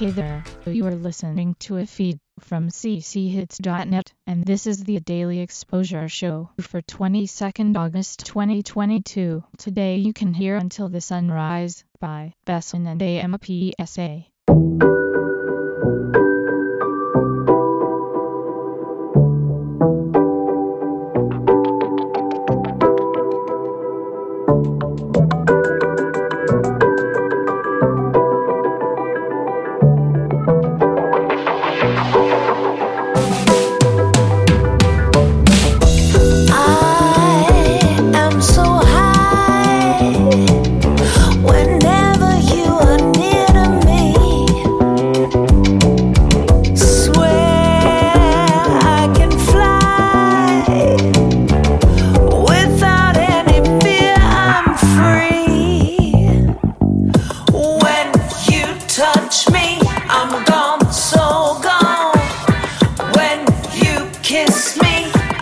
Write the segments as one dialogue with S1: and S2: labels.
S1: Hey there, you are listening to a feed from cchits.net, and this is the Daily Exposure Show for 22nd August 2022. Today you can hear Until the Sunrise by Besson and AMPSA.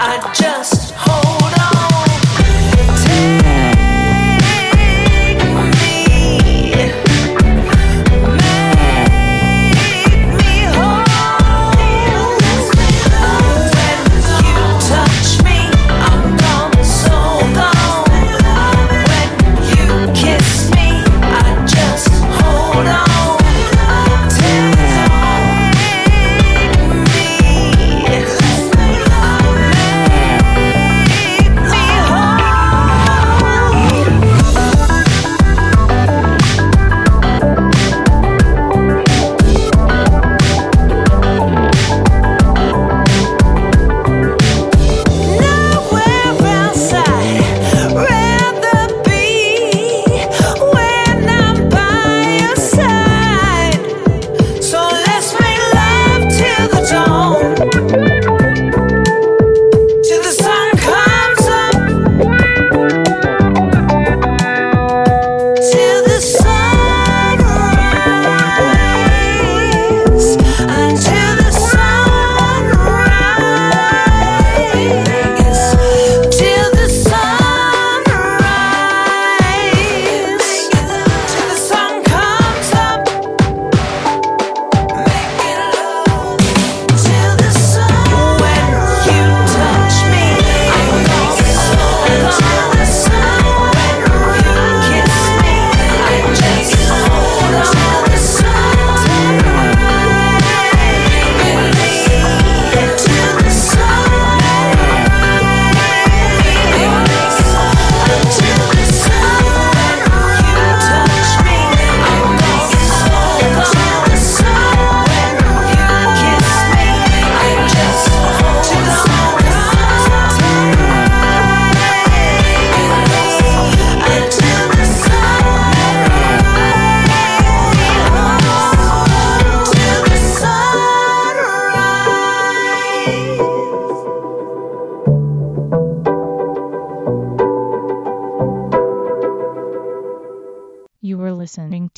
S2: I just hold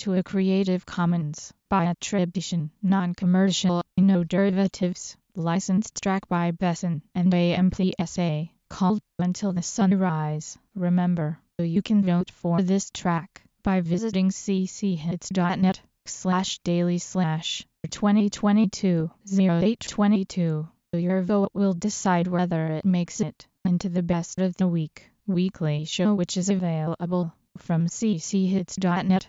S1: to a Creative Commons by attribution, non-commercial, no derivatives, licensed track by Besson and AMPSA, called Until the Sunrise. Remember, you can vote for this track by visiting cchits.net slash daily slash 2022 0822. Your vote will decide whether it makes it into the best of the week weekly show which is available from cchits.net